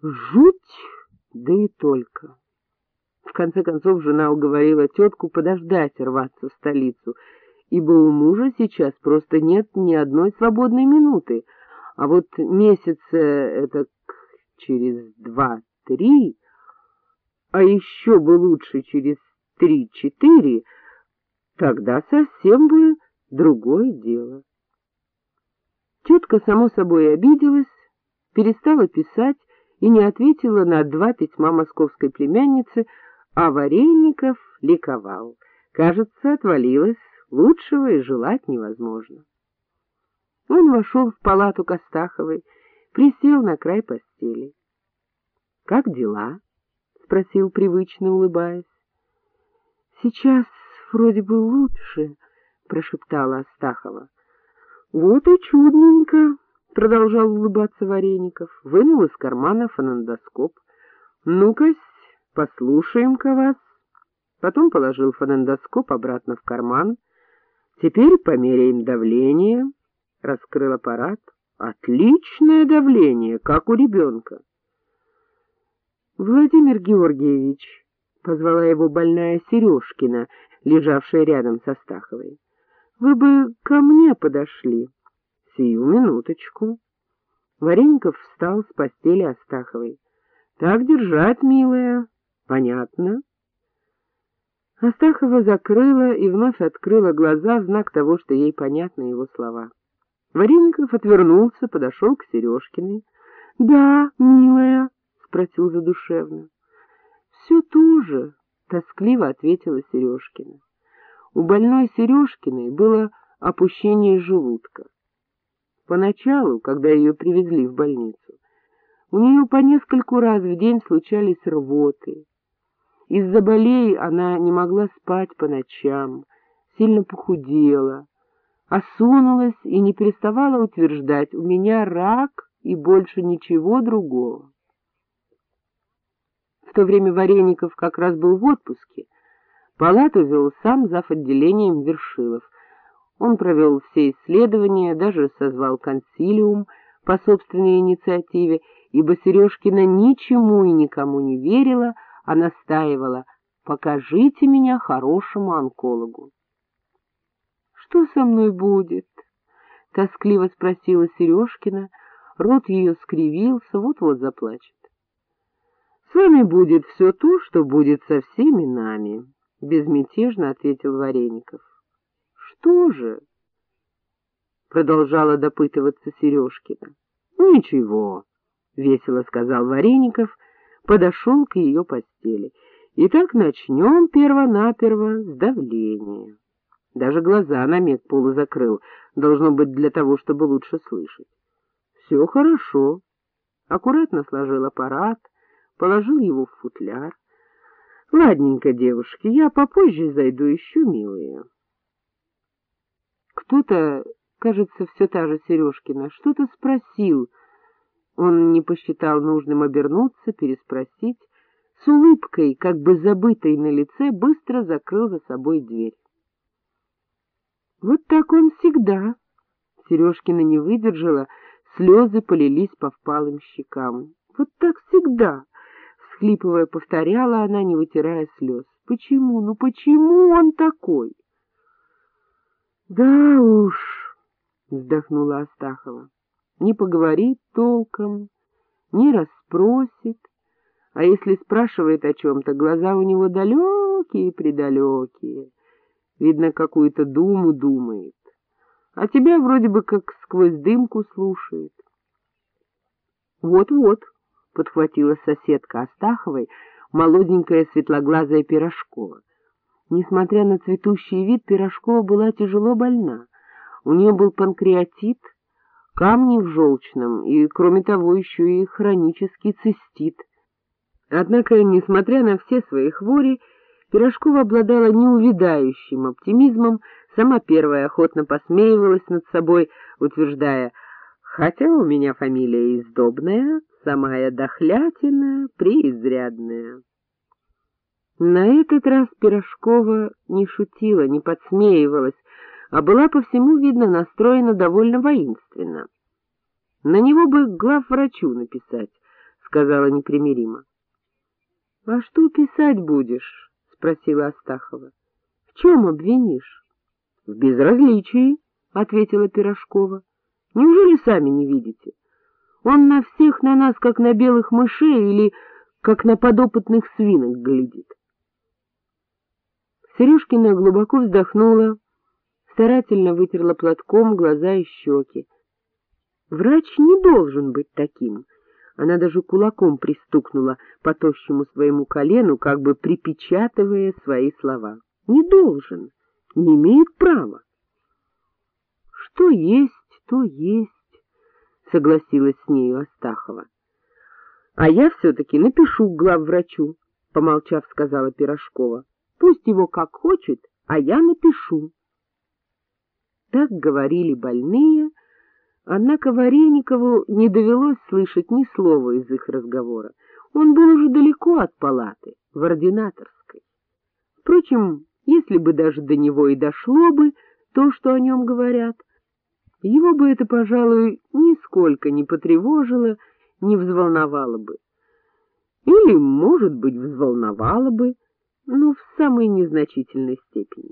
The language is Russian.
Жуть, да и только. В конце концов жена уговорила тетку подождать рваться в столицу, ибо у мужа сейчас просто нет ни одной свободной минуты, а вот месяца это через два-три, а еще бы лучше через три-четыре, тогда совсем бы другое дело. Тетка, само собой, обиделась, перестала писать и не ответила на два письма московской племянницы, а Вареников ликовал. Кажется, отвалилось, лучшего и желать невозможно. Он вошел в палату Костаховой, присел на край постели. — Как дела? — спросил, привычно улыбаясь. — Сейчас вроде бы лучше, — прошептала Астахова. — Вот и чудненько, — продолжал улыбаться Вареников, вынул из кармана фонендоскоп. — Ну-ка, послушаем-ка вас. Потом положил фонендоскоп обратно в карман. Теперь померяем давление. Раскрыл аппарат. Отличное давление, как у ребенка. Владимир Георгиевич, — позвала его больная Сережкина, лежавшая рядом со Стаховой, — вы бы ко мне подошли. Сию минуточку. Вареников встал с постели Астаховой. — Так держать, милая. Понятно. Астахова закрыла и вновь открыла глаза в знак того, что ей понятны его слова. Вареников отвернулся, подошел к Сережкиной. — Да, милая, — спросил задушевно. — Все то же, — тоскливо ответила Сережкина. У больной Сережкиной было опущение желудка. Поначалу, когда ее привезли в больницу, у нее по нескольку раз в день случались рвоты. Из-за болей она не могла спать по ночам, сильно похудела, осунулась и не переставала утверждать «у меня рак и больше ничего другого». В то время Вареников как раз был в отпуске. Палату вел сам зав. отделением Вершилов. Он провел все исследования, даже созвал консилиум по собственной инициативе, ибо Сережкина ничему и никому не верила, а настаивала «покажите меня хорошему онкологу». «Что со мной будет?» — тоскливо спросила Сережкина, рот ее скривился, вот-вот заплачет. — С вами будет все то, что будет со всеми нами, — безмятежно ответил Вареников. — Что же? — продолжала допытываться Сережкина. — Ничего, — весело сказал Вареников, подошел к ее постели. — Итак, начнем перво-наперво с давления. Даже глаза на миг полузакрыл, должно быть для того, чтобы лучше слышать. — Все хорошо. Аккуратно сложил аппарат, положил его в футляр. — Ладненько, девушки, я попозже зайду еще, милые. Кто-то, кажется, все та же Сережкина, что-то спросил. Он не посчитал нужным обернуться, переспросить. С улыбкой, как бы забытой на лице, быстро закрыл за собой дверь. Вот так он всегда. Сережкина не выдержала, слезы полились по впалым щекам. Вот так всегда всхлипывая, повторяла она, не вытирая слез. Почему, ну почему он такой? Да уж, вздохнула Астахова, не поговорит толком, не расспросит, а если спрашивает о чем-то, глаза у него далекие-предалекие, видно, какую-то думу думает, а тебя вроде бы как сквозь дымку слушает. Вот-вот, подхватила соседка Астаховой, молоденькая светлоглазая Пирожкова. Несмотря на цветущий вид, Пирожкова была тяжело больна. У нее был панкреатит, камни в желчном и, кроме того, еще и хронический цистит. Однако, несмотря на все свои хвори, Пирожкова обладала неувидающим оптимизмом, сама первая охотно посмеивалась над собой, утверждая, «Хотя у меня фамилия издобная, сама я дохлятина, преизрядная. На этот раз Пирожкова не шутила, не подсмеивалась, а была по всему видно настроена довольно воинственно. На него бы главврачу написать, сказала непримиримо. — А что писать будешь? — спросила Астахова. — В чем обвинишь? — В безразличии, — ответила Пирожкова. — Неужели сами не видите? Он на всех на нас, как на белых мышей или как на подопытных свинок глядит. Сережкина глубоко вздохнула, старательно вытерла платком глаза и щеки. Врач не должен быть таким. Она даже кулаком пристукнула по тощему своему колену, как бы припечатывая свои слова. Не должен, не имеет права. Что есть, то есть, согласилась с нею Астахова. А я все-таки напишу главврачу, помолчав, сказала Пирожкова. Пусть его как хочет, а я напишу. Так говорили больные, однако Вареникову не довелось слышать ни слова из их разговора. Он был уже далеко от палаты, в ординаторской. Впрочем, если бы даже до него и дошло бы то, что о нем говорят, его бы это, пожалуй, нисколько не потревожило, не взволновало бы. Или, может быть, взволновало бы, но в самой незначительной степени.